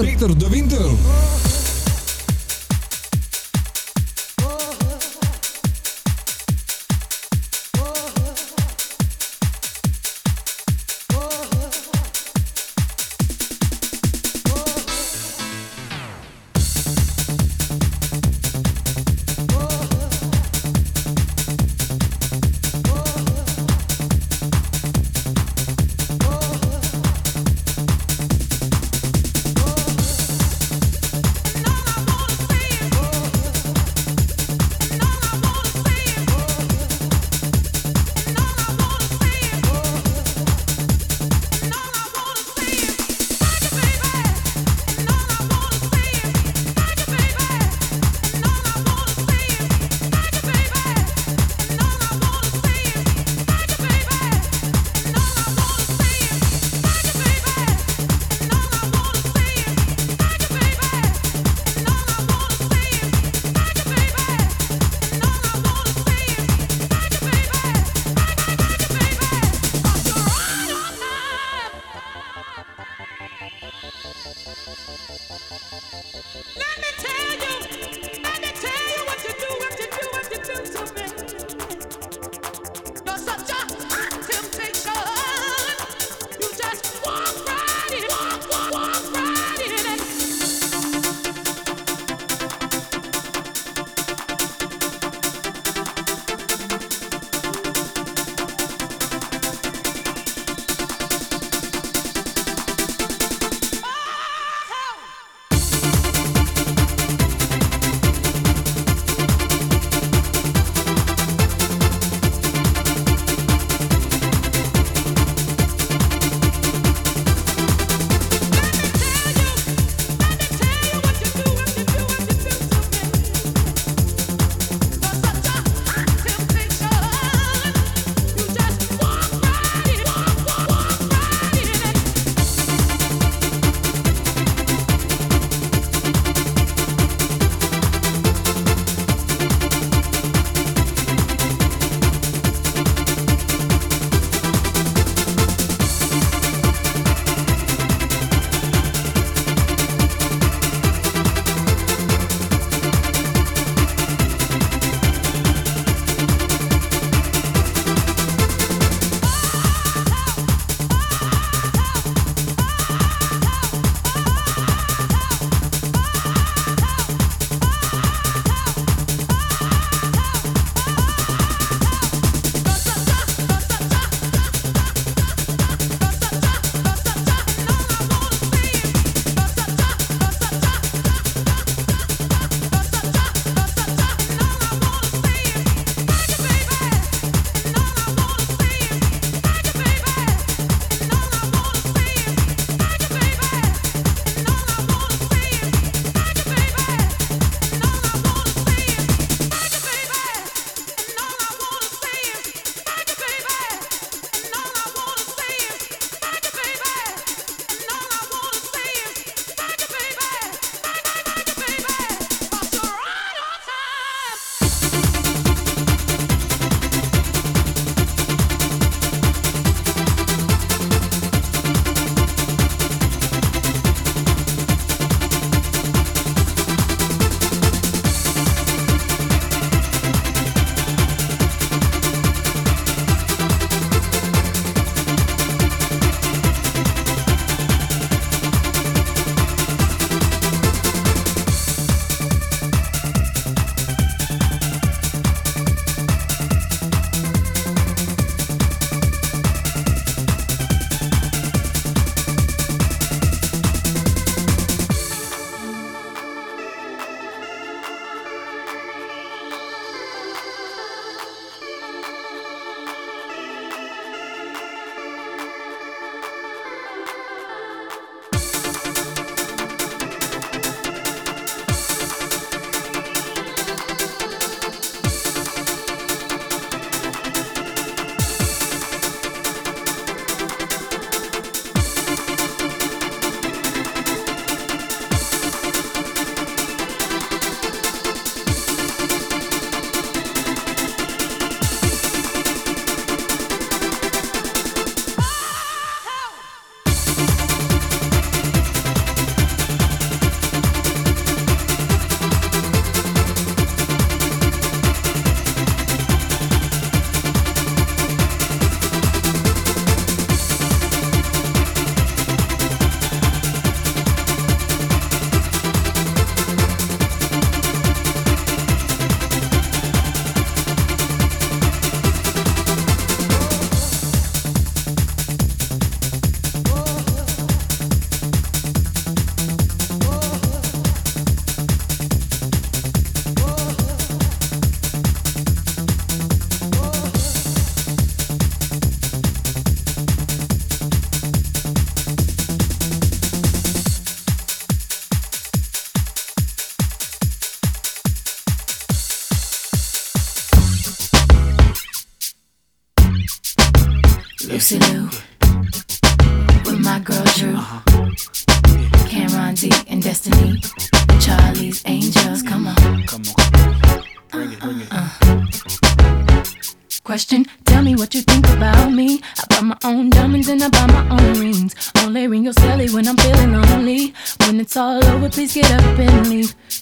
Peter, de Winter.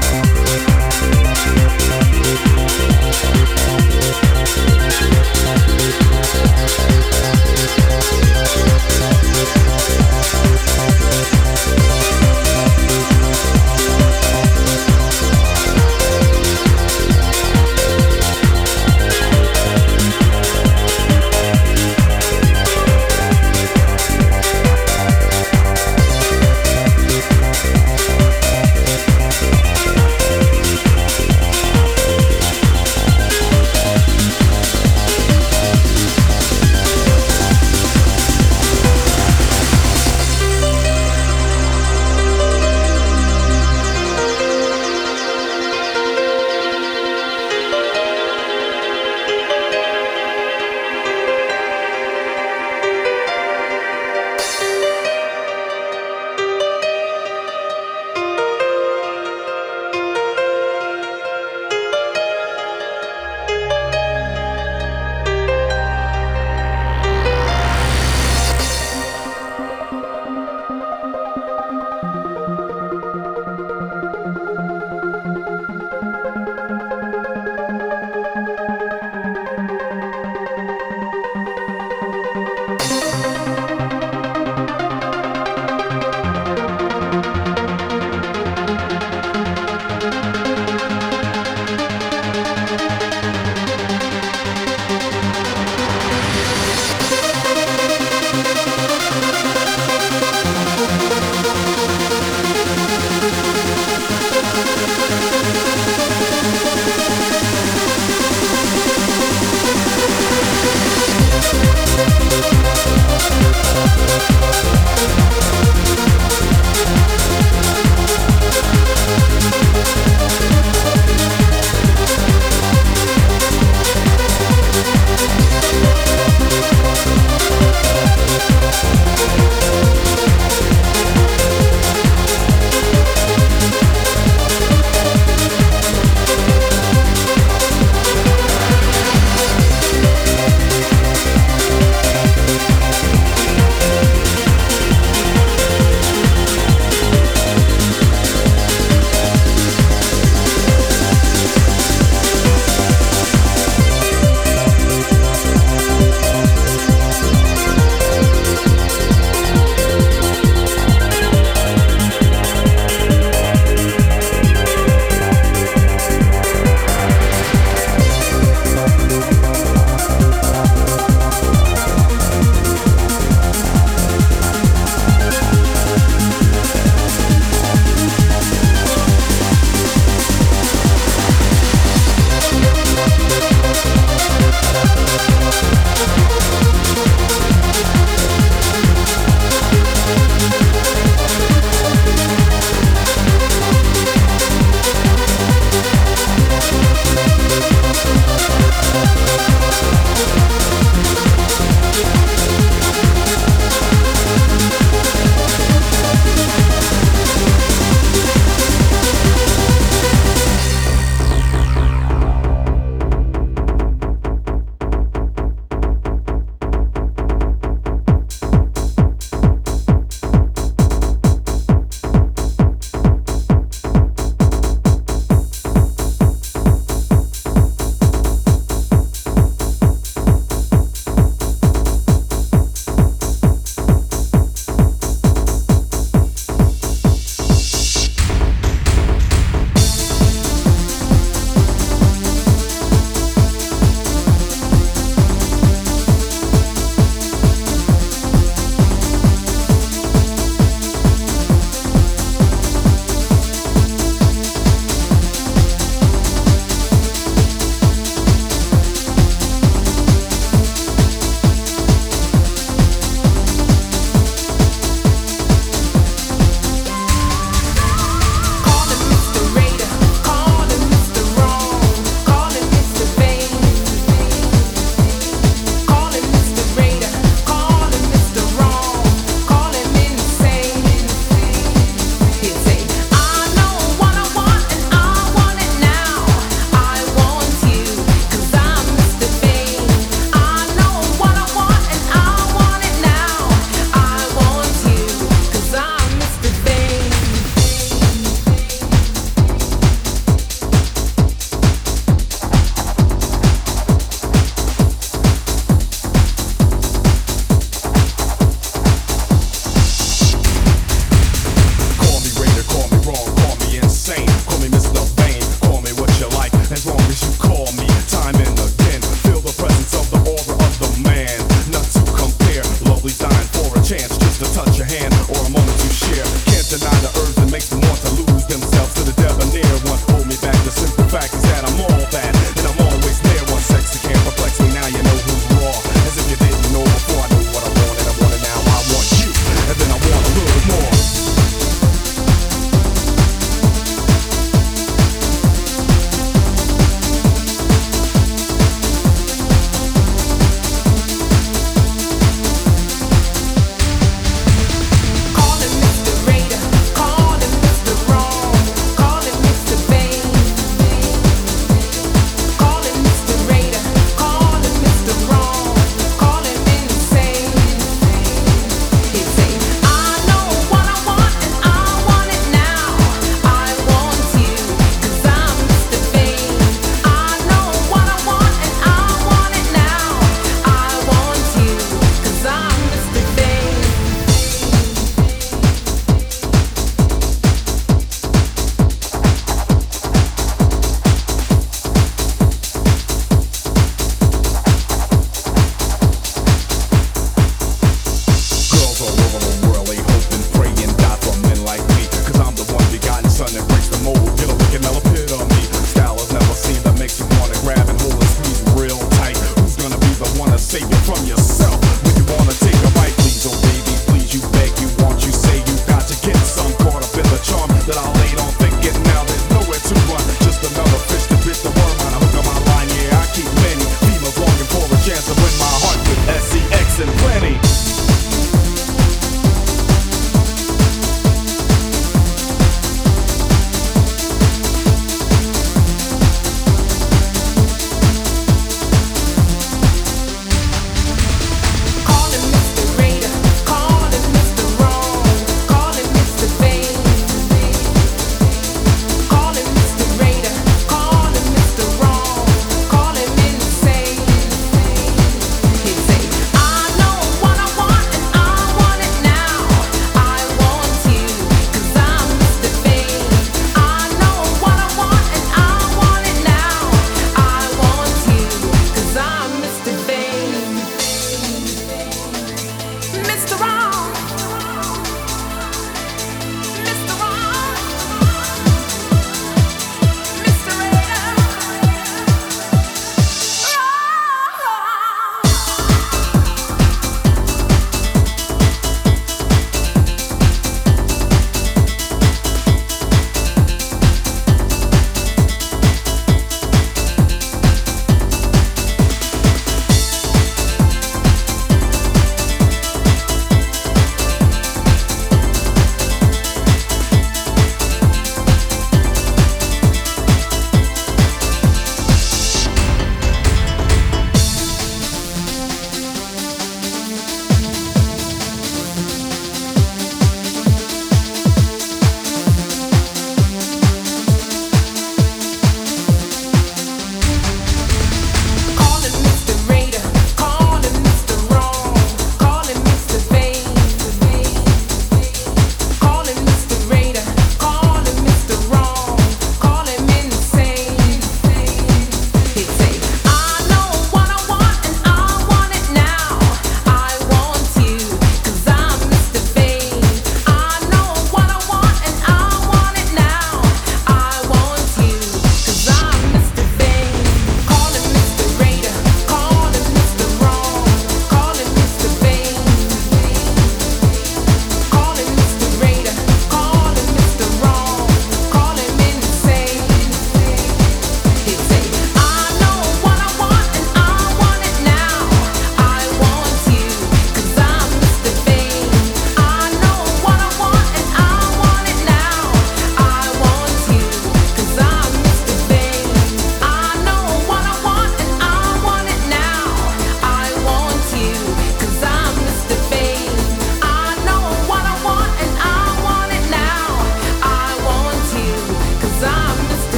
Thank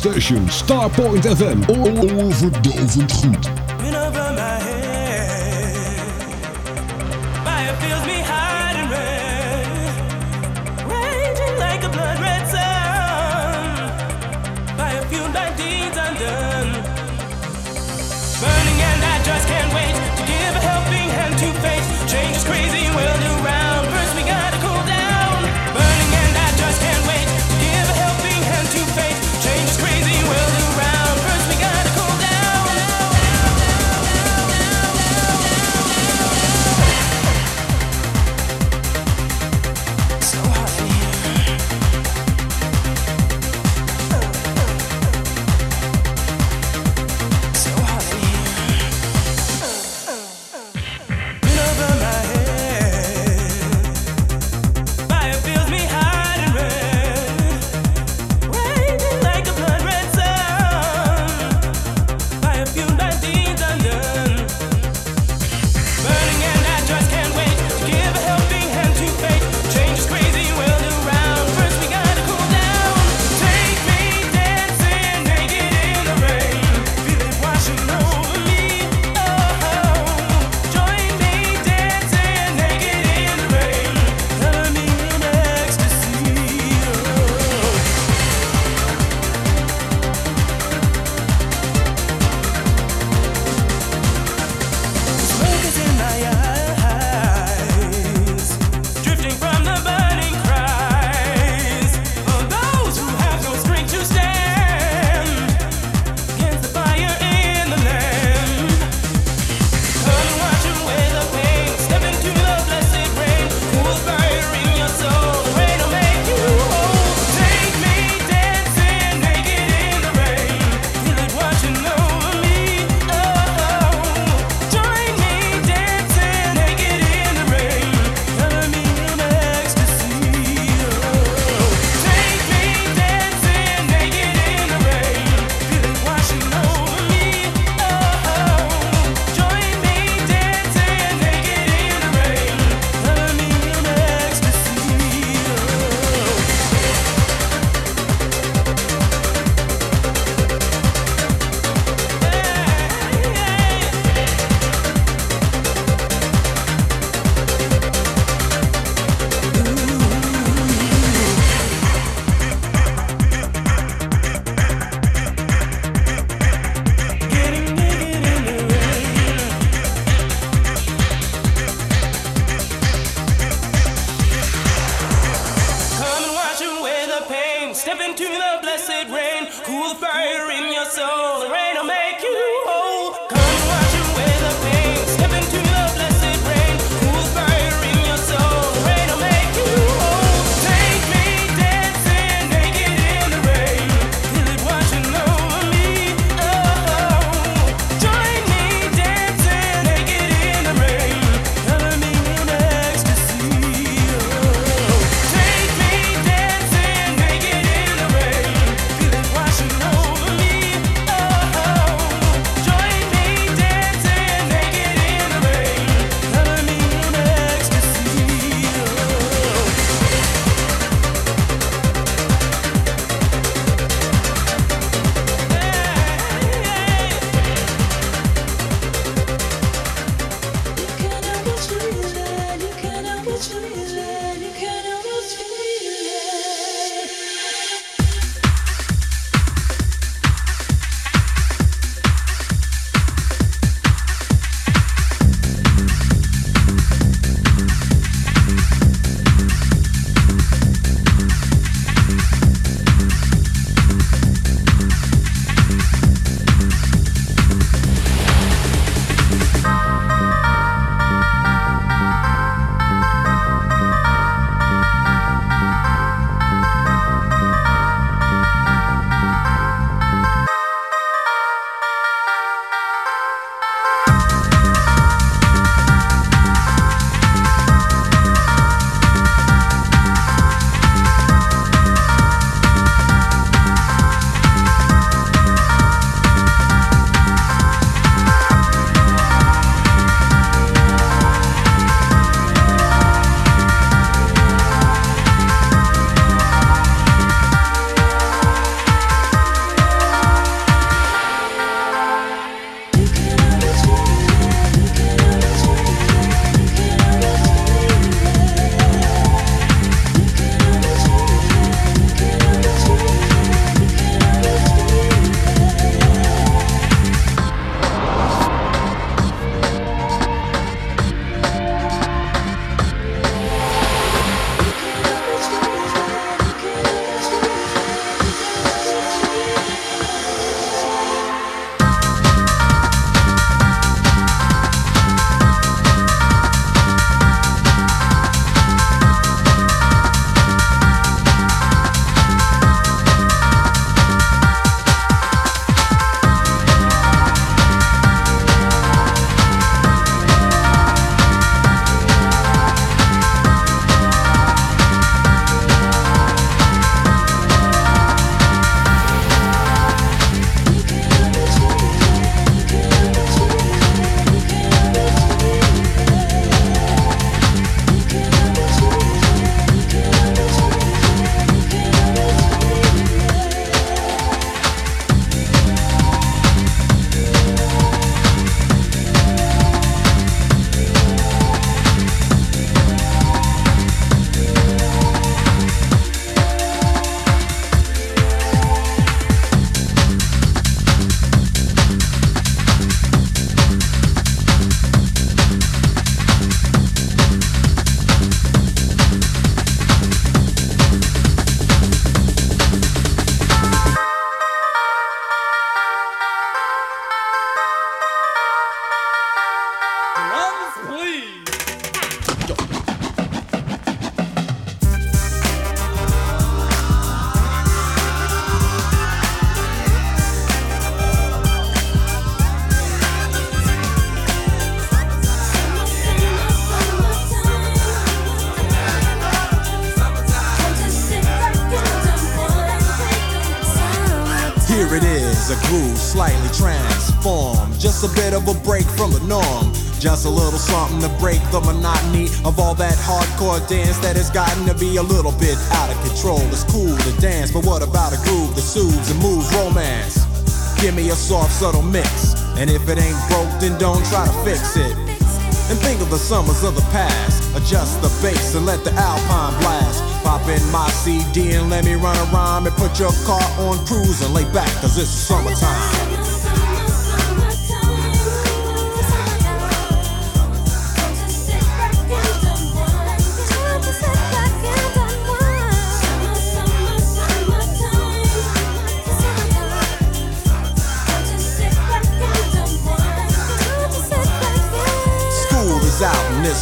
Station, Starpoint FM, overdovend goed. That gotten to be a little bit out of control. It's cool to dance, but what about a groove that soothes and moves romance? Give me a soft, subtle mix. And if it ain't broke, then don't try to fix it. And think of the summers of the past. Adjust the bass and let the alpine blast. Pop in my CD and let me run around and put your car on cruise and lay back, cause it's summertime.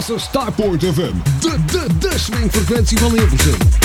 hit, Hitmaster Starpoint FM. De, de, de swingfrequentie van Hilversum.